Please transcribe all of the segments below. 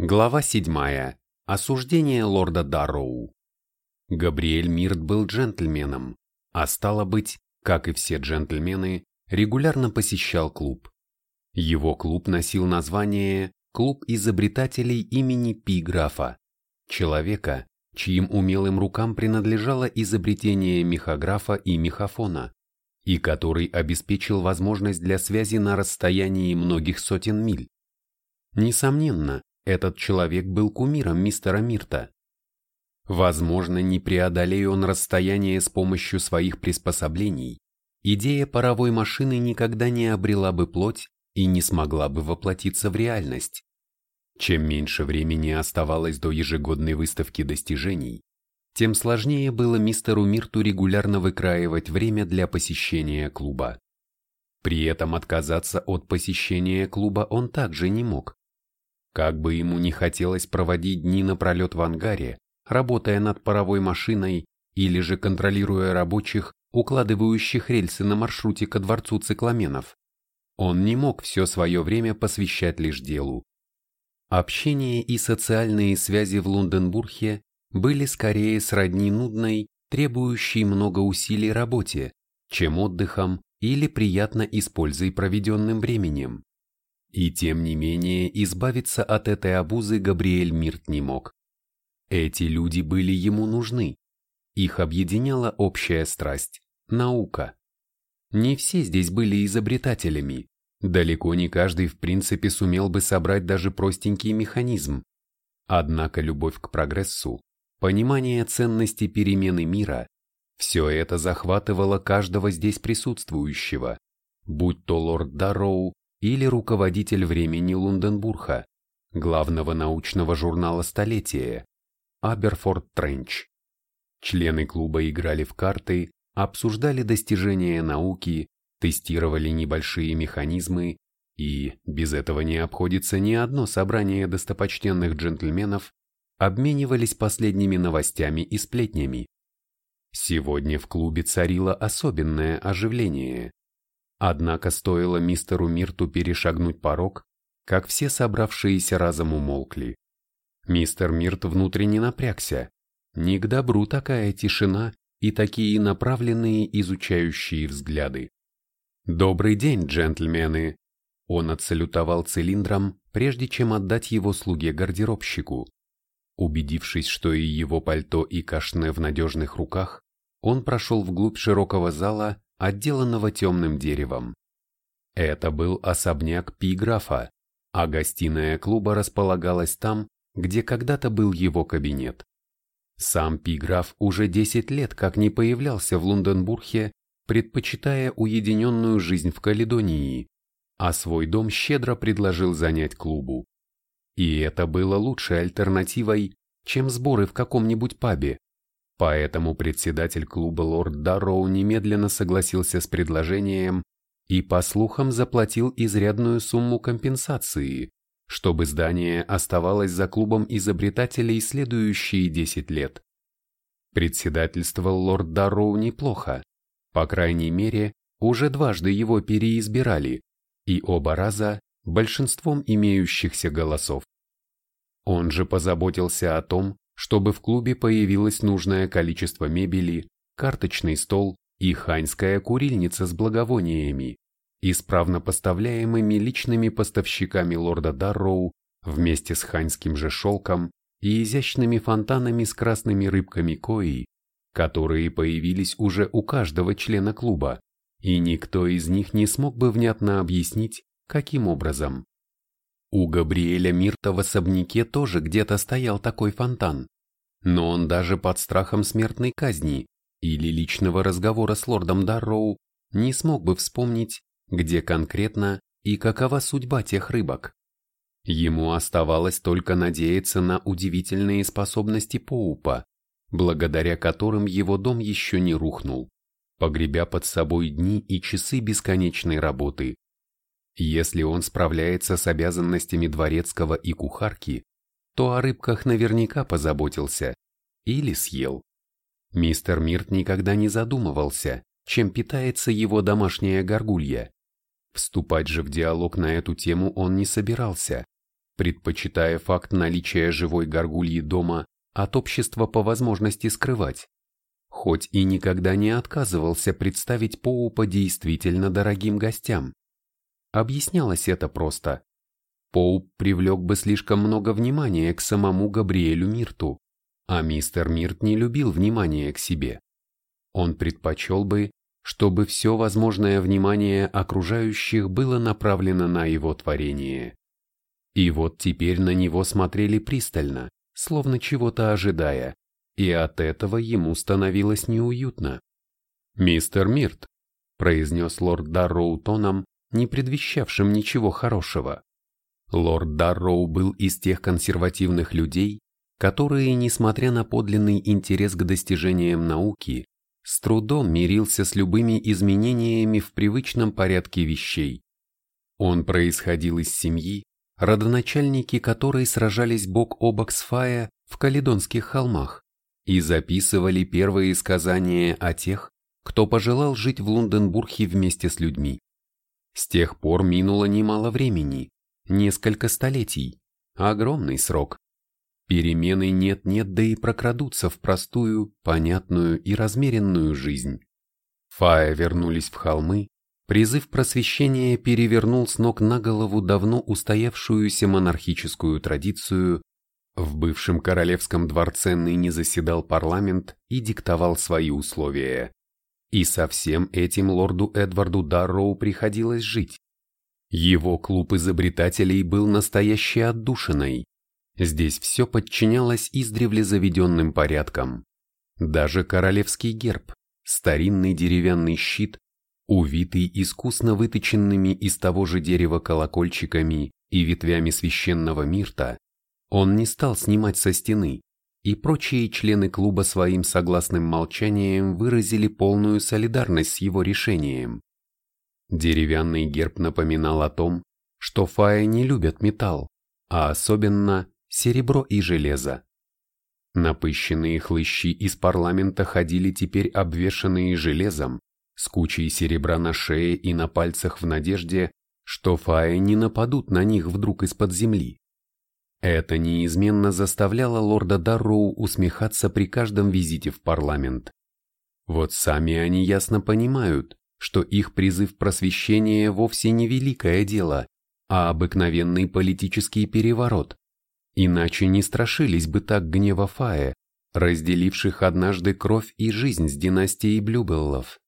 Глава 7. Осуждение лорда Дарроу. Габриэль Мирт был джентльменом, а стало быть, как и все джентльмены, регулярно посещал клуб. Его клуб носил название «Клуб изобретателей имени Пи Графа», человека, чьим умелым рукам принадлежало изобретение мехографа и мехафона, и который обеспечил возможность для связи на расстоянии многих сотен миль. Несомненно, этот человек был кумиром мистера Мирта. Возможно, не преодолея он расстояние с помощью своих приспособлений, идея паровой машины никогда не обрела бы плоть и не смогла бы воплотиться в реальность. Чем меньше времени оставалось до ежегодной выставки достижений, тем сложнее было мистеру Мирту регулярно выкраивать время для посещения клуба. При этом отказаться от посещения клуба он также не мог. Как бы ему не хотелось проводить дни напролет в ангаре, работая над паровой машиной или же контролируя рабочих, укладывающих рельсы на маршруте ко дворцу цикламенов, он не мог все свое время посвящать лишь делу. Общение и социальные связи в Лондонбурге были скорее сродни нудной, требующей много усилий работе, чем отдыхом или приятно используя проведенным временем. И тем не менее избавиться от этой обузы Габриэль Мирт не мог. Эти люди были ему нужны. Их объединяла общая страсть – наука. Не все здесь были изобретателями. Далеко не каждый в принципе сумел бы собрать даже простенький механизм. Однако любовь к прогрессу, понимание ценности перемены мира – все это захватывало каждого здесь присутствующего, будь то лорд Дарроу или руководитель времени Лунденбурга, главного научного журнала столетия, Аберфорд Тренч. Члены клуба играли в карты, обсуждали достижения науки, тестировали небольшие механизмы и, без этого не обходится ни одно собрание достопочтенных джентльменов, обменивались последними новостями и сплетнями. Сегодня в клубе царило особенное оживление. Однако стоило мистеру Мирту перешагнуть порог, как все собравшиеся разом умолкли. Мистер Мирт внутренне напрягся. Не к добру такая тишина и такие направленные изучающие взгляды. «Добрый день, джентльмены!» Он отсалютовал цилиндром, прежде чем отдать его слуге-гардеробщику. Убедившись, что и его пальто и кашне в надежных руках, он прошел вглубь широкого зала отделанного темным деревом. Это был особняк Пиграфа, а гостиная клуба располагалась там, где когда-то был его кабинет. Сам Пиграф уже 10 лет как не появлялся в Лунденбурге, предпочитая уединенную жизнь в Каледонии, а свой дом щедро предложил занять клубу. И это было лучшей альтернативой, чем сборы в каком-нибудь пабе, Поэтому председатель клуба лорд Дарроу немедленно согласился с предложением и, по слухам, заплатил изрядную сумму компенсации, чтобы здание оставалось за клубом изобретателей следующие 10 лет. Председательствовал лорд Дарроу неплохо, по крайней мере, уже дважды его переизбирали, и оба раза большинством имеющихся голосов. Он же позаботился о том, чтобы в клубе появилось нужное количество мебели, карточный стол и ханьская курильница с благовониями, исправно поставляемыми личными поставщиками лорда Дарроу вместе с ханьским же шелком и изящными фонтанами с красными рыбками кои, которые появились уже у каждого члена клуба, и никто из них не смог бы внятно объяснить, каким образом. У Габриэля Мирта в особняке тоже где-то стоял такой фонтан, но он даже под страхом смертной казни или личного разговора с лордом Дарроу не смог бы вспомнить, где конкретно и какова судьба тех рыбок. Ему оставалось только надеяться на удивительные способности Поупа, благодаря которым его дом еще не рухнул, погребя под собой дни и часы бесконечной работы. Если он справляется с обязанностями дворецкого и кухарки, то о рыбках наверняка позаботился или съел. Мистер Мирт никогда не задумывался, чем питается его домашняя горгулья. Вступать же в диалог на эту тему он не собирался, предпочитая факт наличия живой горгульи дома от общества по возможности скрывать, хоть и никогда не отказывался представить Поупа действительно дорогим гостям. Объяснялось это просто. Поуп привлек бы слишком много внимания к самому Габриэлю Мирту, а мистер Мирт не любил внимания к себе. Он предпочел бы, чтобы все возможное внимание окружающих было направлено на его творение. И вот теперь на него смотрели пристально, словно чего-то ожидая, и от этого ему становилось неуютно. «Мистер Мирт», — произнес лорд Дарроу тоном, не предвещавшим ничего хорошего. Лорд Дарроу был из тех консервативных людей, которые, несмотря на подлинный интерес к достижениям науки, с трудом мирился с любыми изменениями в привычном порядке вещей. Он происходил из семьи, родоначальники которой сражались бок о бок с Фая в Каледонских холмах и записывали первые сказания о тех, кто пожелал жить в Лунденбурге вместе с людьми. С тех пор минуло немало времени, несколько столетий, огромный срок. Перемены нет-нет, да и прокрадутся в простую, понятную и размеренную жизнь. Фая вернулись в холмы, призыв просвещения перевернул с ног на голову давно устоявшуюся монархическую традицию, в бывшем королевском дворце ныне заседал парламент и диктовал свои условия. И со всем этим лорду Эдварду Дарроу приходилось жить. Его клуб изобретателей был настоящей отдушиной. Здесь все подчинялось издревле заведенным порядкам. Даже королевский герб, старинный деревянный щит, увитый искусно выточенными из того же дерева колокольчиками и ветвями священного мирта, он не стал снимать со стены, и прочие члены клуба своим согласным молчанием выразили полную солидарность с его решением. Деревянный герб напоминал о том, что фаи не любят металл, а особенно серебро и железо. Напыщенные хлыщи из парламента ходили теперь обвешанные железом, с кучей серебра на шее и на пальцах в надежде, что фаи не нападут на них вдруг из-под земли. Это неизменно заставляло лорда Дарроу усмехаться при каждом визите в парламент. Вот сами они ясно понимают, что их призыв просвещения вовсе не великое дело, а обыкновенный политический переворот, Иначе не страшились бы так гнева Фая, разделивших однажды кровь и жизнь с династией Блюбеллов.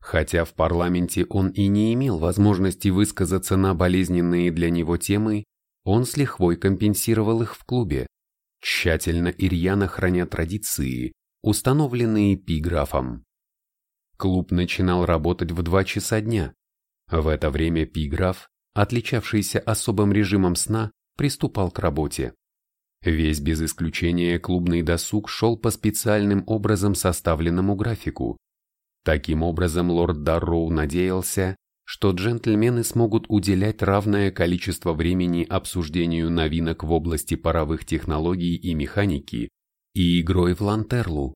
Хотя в парламенте он и не имел возможности высказаться на болезненные для него темы, он с лихвой компенсировал их в клубе, тщательно и храня традиции, установленные пиграфом. Клуб начинал работать в два часа дня. В это время пиграф, отличавшийся особым режимом сна, приступал к работе. Весь без исключения клубный досуг шел по специальным образом составленному графику. Таким образом, лорд Дарроу надеялся, что джентльмены смогут уделять равное количество времени обсуждению новинок в области паровых технологий и механики и игрой в лантерлу.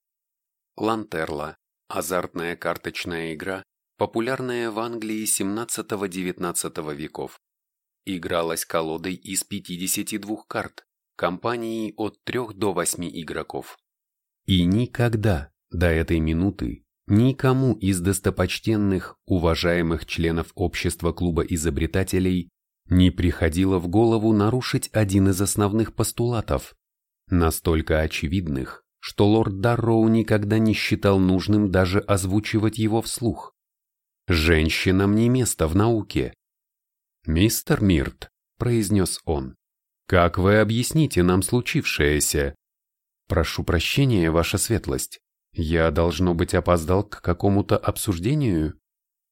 Лантерла – азартная карточная игра, популярная в Англии XVII-XIX веков игралась колодой из 52 карт, компанией от 3 до 8 игроков. И никогда до этой минуты никому из достопочтенных, уважаемых членов общества клуба изобретателей не приходило в голову нарушить один из основных постулатов, настолько очевидных, что лорд Дарроу никогда не считал нужным даже озвучивать его вслух. Женщинам не место в науке, «Мистер Мирт», — произнес он, — «как вы объясните нам случившееся?» «Прошу прощения, ваша светлость. Я, должно быть, опоздал к какому-то обсуждению?»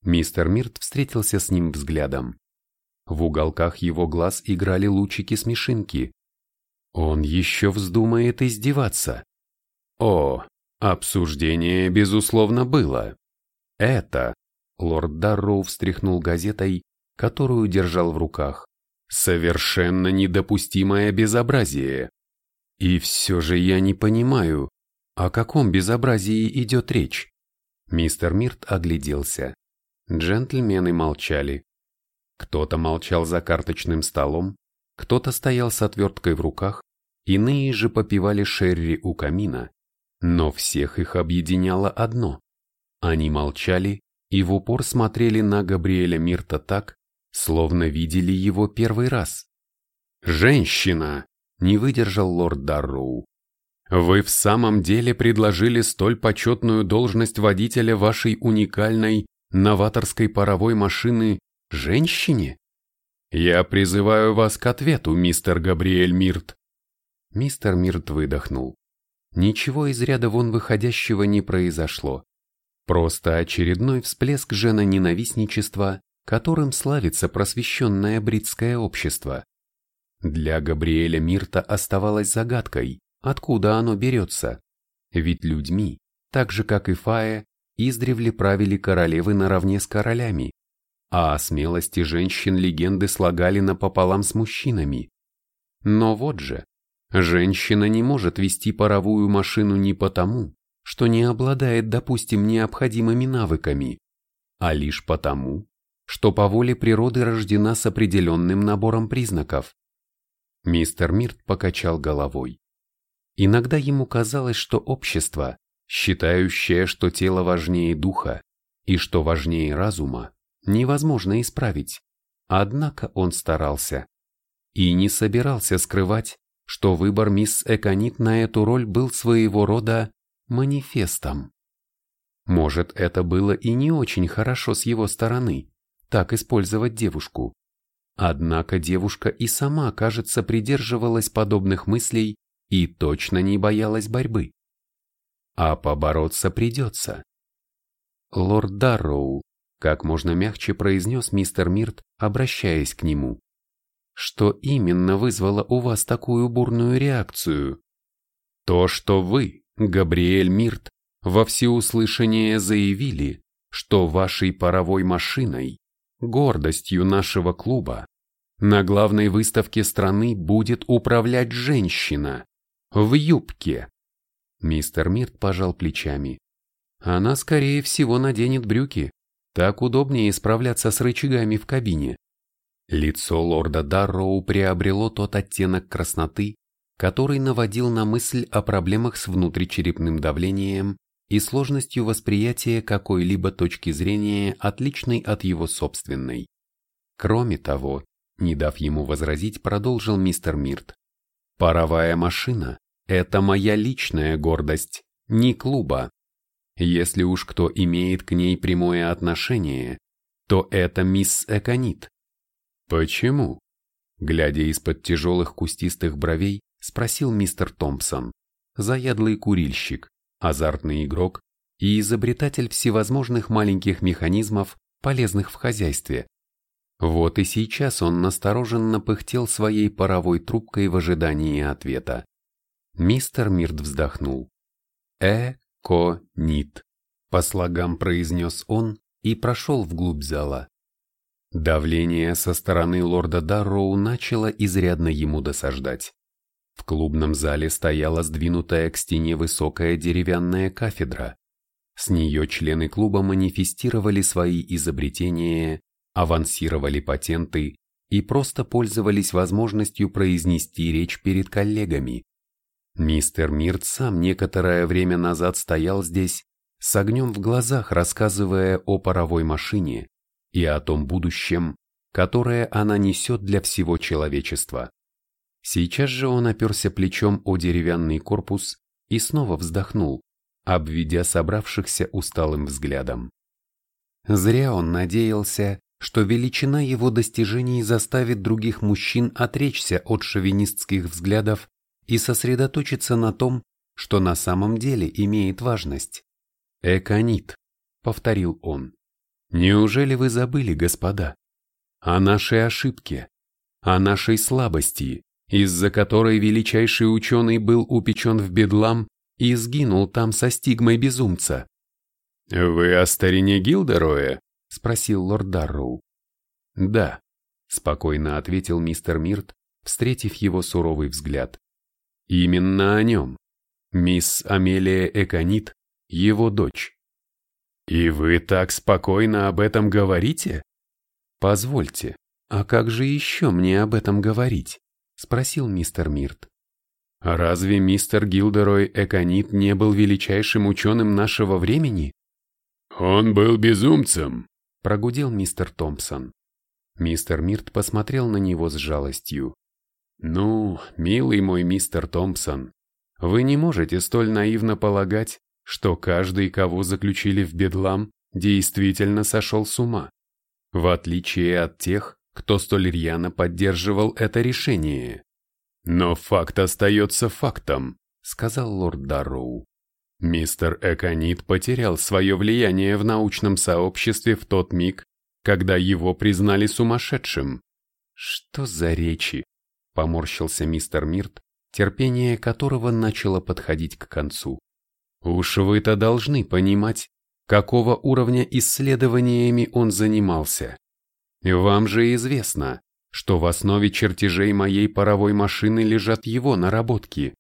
Мистер Мирт встретился с ним взглядом. В уголках его глаз играли лучики-смешинки. Он еще вздумает издеваться. О, обсуждение, безусловно, было. Это... Лорд Дарроу встряхнул газетой, которую держал в руках. Совершенно недопустимое безобразие. И все же я не понимаю, о каком безобразии идет речь. Мистер Мирт огляделся. Джентльмены молчали. Кто-то молчал за карточным столом, кто-то стоял с отверткой в руках, иные же попивали шерри у камина, но всех их объединяло одно. Они молчали и в упор смотрели на Габриэля Мирта так, словно видели его первый раз. «Женщина!» – не выдержал лорд Дарроу. «Вы в самом деле предложили столь почетную должность водителя вашей уникальной новаторской паровой машины женщине? Я призываю вас к ответу, мистер Габриэль Мирт». Мистер Мирт выдохнул. Ничего из ряда вон выходящего не произошло. Просто очередной всплеск жена-ненавистничества, которым славится просвещенное бритское общество. Для Габриэля Мирта оставалось загадкой, откуда оно берется. Ведь людьми, так же как и Фая, издревле правили королевы наравне с королями, а о смелости женщин легенды слагали напополам с мужчинами. Но вот же, женщина не может вести паровую машину не потому, что не обладает, допустим, необходимыми навыками, а лишь потому, что по воле природы рождена с определенным набором признаков. Мистер Мирт покачал головой. Иногда ему казалось, что общество, считающее, что тело важнее духа и что важнее разума, невозможно исправить. Однако он старался. И не собирался скрывать, что выбор мисс Эконит на эту роль был своего рода манифестом. Может, это было и не очень хорошо с его стороны, так использовать девушку. Однако девушка и сама, кажется, придерживалась подобных мыслей и точно не боялась борьбы. А побороться придется. Лорд Дарроу, как можно мягче произнес мистер Мирт, обращаясь к нему. Что именно вызвало у вас такую бурную реакцию? То, что вы, Габриэль Мирт во всеуслышание заявили, что вашей паровой машиной, гордостью нашего клуба, на главной выставке страны будет управлять женщина в юбке. Мистер Мирт пожал плечами. Она, скорее всего, наденет брюки. Так удобнее справляться с рычагами в кабине. Лицо лорда Дарроу приобрело тот оттенок красноты, который наводил на мысль о проблемах с внутричерепным давлением и сложностью восприятия какой-либо точки зрения, отличной от его собственной. Кроме того, не дав ему возразить, продолжил мистер Мирт. «Паровая машина – это моя личная гордость, не клуба. Если уж кто имеет к ней прямое отношение, то это мисс Эконит». «Почему?» Глядя из-под тяжелых кустистых бровей, спросил мистер Томпсон, заядлый курильщик, азартный игрок и изобретатель всевозможных маленьких механизмов, полезных в хозяйстве. Вот и сейчас он настороженно пыхтел своей паровой трубкой в ожидании ответа. Мистер Мирт вздохнул. «Э-ко-нит», по слогам произнес он и прошел вглубь зала. Давление со стороны лорда Дарроу начало изрядно ему досаждать. В клубном зале стояла сдвинутая к стене высокая деревянная кафедра. С нее члены клуба манифестировали свои изобретения, авансировали патенты и просто пользовались возможностью произнести речь перед коллегами. Мистер Мирт сам некоторое время назад стоял здесь, с огнем в глазах рассказывая о паровой машине и о том будущем, которое она несет для всего человечества. Сейчас же он оперся плечом о деревянный корпус и снова вздохнул, обведя собравшихся усталым взглядом. Зря он надеялся, что величина его достижений заставит других мужчин отречься от шовинистских взглядов и сосредоточиться на том, что на самом деле имеет важность. «Эконит», — повторил он. «Неужели вы забыли, господа, о нашей ошибке, о нашей слабости, из-за которой величайший ученый был упечен в бедлам и сгинул там со стигмой безумца. «Вы о старине Гилдероя?» — спросил лорд Дарроу. «Да», — спокойно ответил мистер Мирт, встретив его суровый взгляд. «Именно о нем. Мисс Амелия Эконит, его дочь». «И вы так спокойно об этом говорите?» «Позвольте, а как же еще мне об этом говорить?» — спросил мистер Мирт. «Разве мистер Гилдерой Эконит не был величайшим ученым нашего времени?» «Он был безумцем», — прогудел мистер Томпсон. Мистер Мирт посмотрел на него с жалостью. «Ну, милый мой мистер Томпсон, вы не можете столь наивно полагать, что каждый, кого заключили в бедлам, действительно сошел с ума, в отличие от тех, кто столь рьяно поддерживал это решение. Но факт остается фактом, сказал лорд Дарроу. Мистер Эконит потерял свое влияние в научном сообществе в тот миг, когда его признали сумасшедшим. Что за речи? Поморщился мистер Мирт, терпение которого начало подходить к концу. Уж вы-то должны понимать, какого уровня исследованиями он занимался. Вам же известно, что в основе чертежей моей паровой машины лежат его наработки.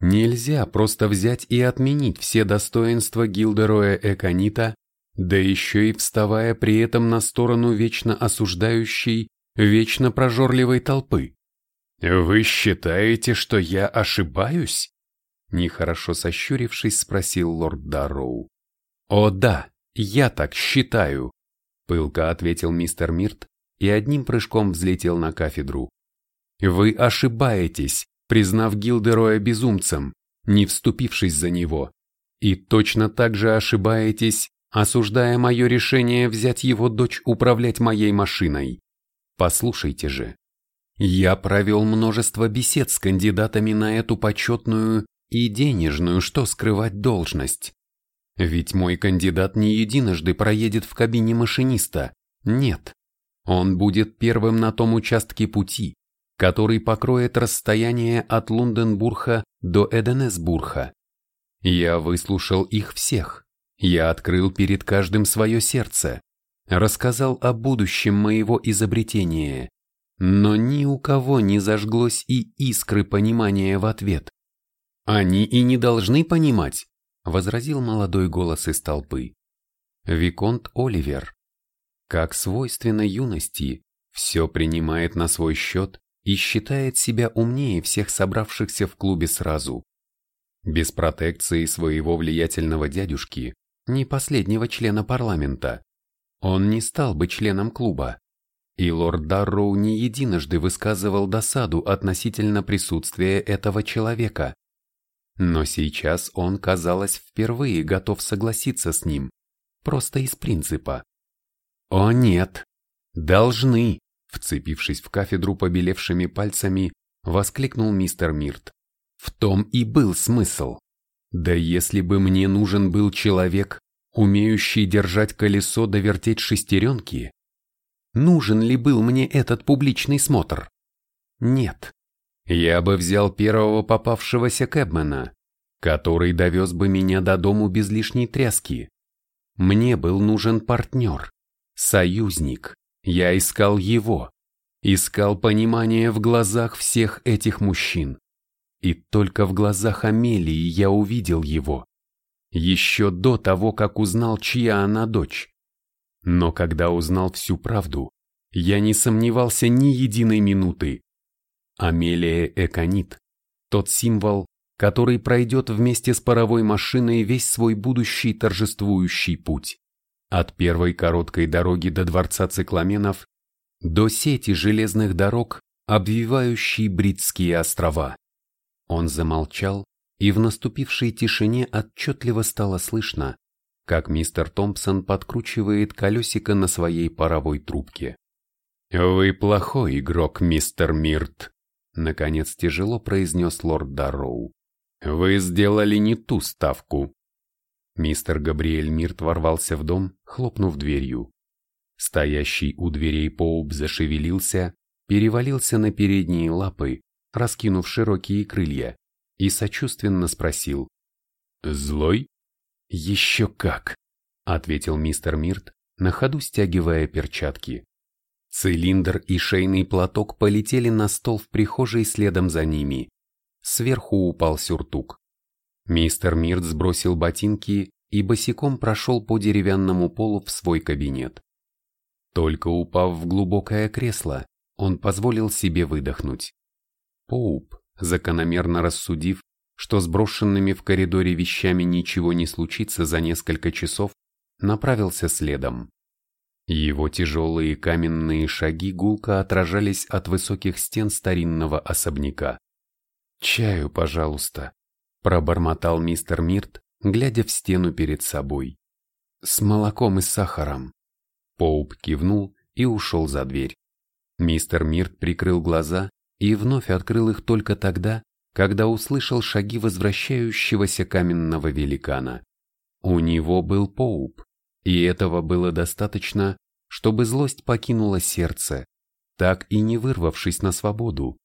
Нельзя просто взять и отменить все достоинства Гилдероя Эконита, да еще и вставая при этом на сторону вечно осуждающей, вечно прожорливой толпы. Вы считаете, что я ошибаюсь? Нехорошо сощурившись, спросил лорд Дарроу. «О да, я так считаю», — пылко ответил мистер Мирт и одним прыжком взлетел на кафедру. «Вы ошибаетесь, признав Гилдероя безумцем, не вступившись за него, и точно так же ошибаетесь, осуждая мое решение взять его дочь управлять моей машиной. Послушайте же, я провел множество бесед с кандидатами на эту почетную и денежную, что скрывать должность. Ведь мой кандидат не единожды проедет в кабине машиниста. Нет. Он будет первым на том участке пути, который покроет расстояние от Лунденбурга до Эденесбурга. Я выслушал их всех. Я открыл перед каждым свое сердце. Рассказал о будущем моего изобретения. Но ни у кого не зажглось и искры понимания в ответ. Они и не должны понимать, возразил молодой голос из толпы. Виконт Оливер. Как свойственно юности, все принимает на свой счет и считает себя умнее всех собравшихся в клубе сразу. Без протекции своего влиятельного дядюшки, не последнего члена парламента, он не стал бы членом клуба. И лорд Дарроу не единожды высказывал досаду относительно присутствия этого человека, но сейчас он, казалось, впервые готов согласиться с ним, просто из принципа. «О нет! Должны!» Вцепившись в кафедру побелевшими пальцами, воскликнул мистер Мирт. В том и был смысл. Да если бы мне нужен был человек, умеющий держать колесо да вертеть шестеренки, нужен ли был мне этот публичный смотр? Нет. Я бы взял первого попавшегося кэбмена, который довез бы меня до дому без лишней тряски. Мне был нужен партнер, союзник. Я искал его, искал понимание в глазах всех этих мужчин. И только в глазах Амелии я увидел его. Еще до того, как узнал, чья она дочь. Но когда узнал всю правду, я не сомневался ни единой минуты. Амелия Эконит, тот символ, который пройдет вместе с паровой машиной весь свой будущий торжествующий путь. От первой короткой дороги до дворца цикламенов до сети железных дорог, обвивающей Бритские острова. Он замолчал, и в наступившей тишине отчетливо стало слышно, как мистер Томпсон подкручивает колесико на своей паровой трубке. «Вы плохой игрок, мистер Мирт», Наконец тяжело произнес лорд Дарроу. «Вы сделали не ту ставку». Мистер Габриэль Мирт ворвался в дом, хлопнув дверью. Стоящий у дверей Поуп зашевелился, перевалился на передние лапы, раскинув широкие крылья, и сочувственно спросил. «Злой?» «Еще как!» — ответил мистер Мирт, на ходу стягивая перчатки. Цилиндр и шейный платок полетели на стол в прихожей следом за ними. Сверху упал сюртук. Мистер Мирт сбросил ботинки и босиком прошел по деревянному полу в свой кабинет. Только упав в глубокое кресло, он позволил себе выдохнуть. Поуп, закономерно рассудив, что с брошенными в коридоре вещами ничего не случится за несколько часов, направился следом. Его тяжелые каменные шаги гулко отражались от высоких стен старинного особняка. «Чаю, пожалуйста», – пробормотал мистер Мирт, глядя в стену перед собой. «С молоком и сахаром». Поуп кивнул и ушел за дверь. Мистер Мирт прикрыл глаза и вновь открыл их только тогда, когда услышал шаги возвращающегося каменного великана. У него был Поуп, и этого было достаточно, чтобы злость покинула сердце, так и не вырвавшись на свободу.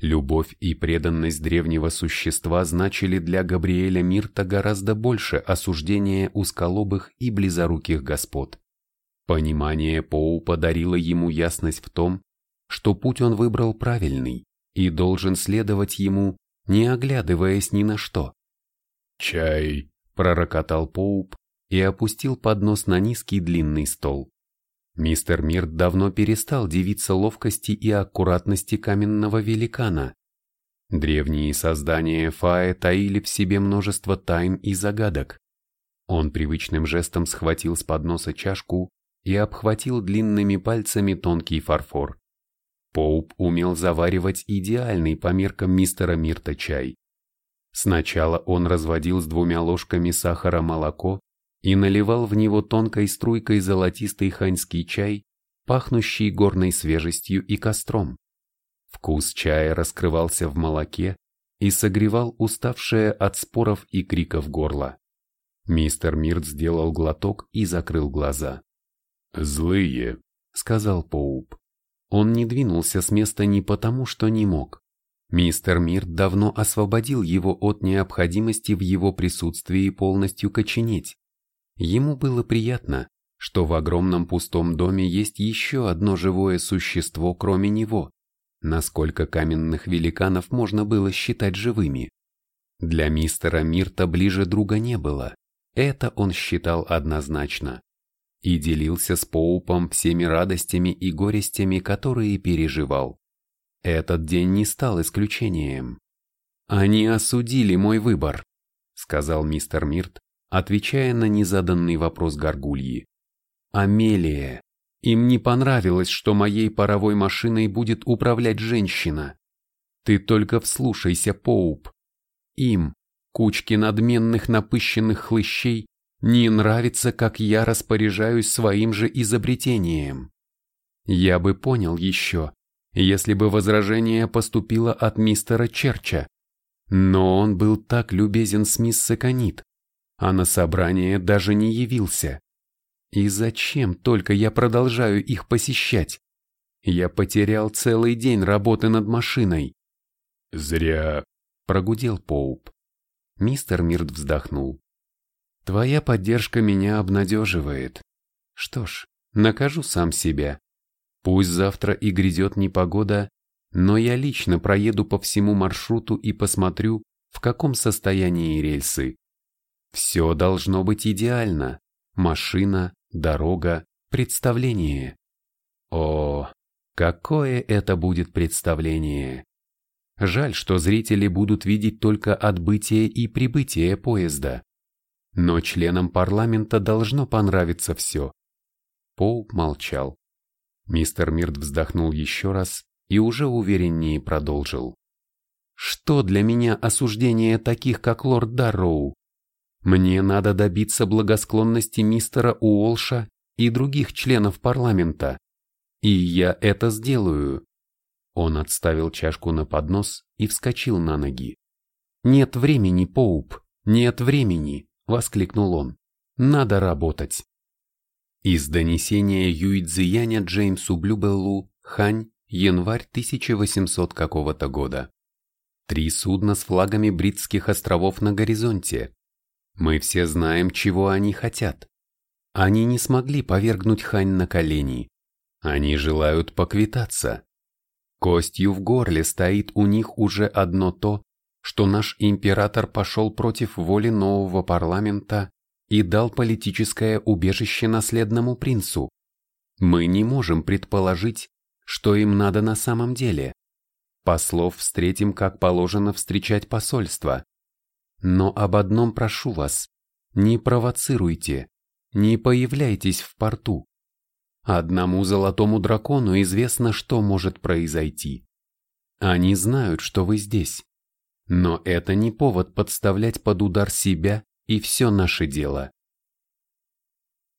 Любовь и преданность древнего существа значили для Габриэля Мирта гораздо больше осуждения узколобых и близоруких господ. Понимание Поу подарило ему ясность в том, что путь он выбрал правильный и должен следовать ему, не оглядываясь ни на что. «Чай!» – пророкотал Поуп и опустил поднос на низкий длинный стол. Мистер Мирт давно перестал дивиться ловкости и аккуратности каменного великана. Древние создания Фаe таили в себе множество тайн и загадок. Он привычным жестом схватил с подноса чашку и обхватил длинными пальцами тонкий фарфор. Поуп умел заваривать идеальный по меркам мистера Мирта чай. Сначала он разводил с двумя ложками сахара молоко, и наливал в него тонкой струйкой золотистый ханьский чай, пахнущий горной свежестью и костром. Вкус чая раскрывался в молоке и согревал уставшее от споров и криков горло. Мистер Мирт сделал глоток и закрыл глаза. «Злые», — сказал Поуп. Он не двинулся с места не потому, что не мог. Мистер Мирт давно освободил его от необходимости в его присутствии полностью коченеть. Ему было приятно, что в огромном пустом доме есть еще одно живое существо, кроме него, насколько каменных великанов можно было считать живыми. Для мистера Мирта ближе друга не было, это он считал однозначно. И делился с Поупом всеми радостями и горестями, которые переживал. Этот день не стал исключением. «Они осудили мой выбор», — сказал мистер Мирт, отвечая на незаданный вопрос Гаргульи. «Амелия, им не понравилось, что моей паровой машиной будет управлять женщина. Ты только вслушайся, Поуп. Им, кучке надменных напыщенных хлыщей, не нравится, как я распоряжаюсь своим же изобретением. Я бы понял еще, если бы возражение поступило от мистера Черча. Но он был так любезен с мисс Саконит, а на собрание даже не явился. И зачем только я продолжаю их посещать? Я потерял целый день работы над машиной. Зря, прогудел Поуп. Мистер Мирт вздохнул. Твоя поддержка меня обнадеживает. Что ж, накажу сам себя. Пусть завтра и грядет непогода, но я лично проеду по всему маршруту и посмотрю, в каком состоянии рельсы. Все должно быть идеально. Машина, дорога, представление. О, какое это будет представление! Жаль, что зрители будут видеть только отбытие и прибытие поезда. Но членам парламента должно понравиться все. Поуп молчал. Мистер Мирт вздохнул еще раз и уже увереннее продолжил. Что для меня осуждение таких, как лорд Дарроу? Мне надо добиться благосклонности мистера Уолша и других членов парламента. И я это сделаю. Он отставил чашку на поднос и вскочил на ноги. «Нет времени, Поуп, нет времени!» — воскликнул он. «Надо работать!» Из донесения Юйцзияня Джеймсу Блюбеллу, Хань, январь 1800 какого-то года. Три судна с флагами Бритских островов на горизонте, мы все знаем, чего они хотят. Они не смогли повергнуть Хань на колени. Они желают поквитаться. Костью в горле стоит у них уже одно то, что наш император пошел против воли нового парламента и дал политическое убежище наследному принцу. Мы не можем предположить, что им надо на самом деле. Послов встретим, как положено встречать посольство. Но об одном прошу вас, не провоцируйте, не появляйтесь в порту. Одному золотому дракону известно, что может произойти. Они знают, что вы здесь. Но это не повод подставлять под удар себя и все наше дело.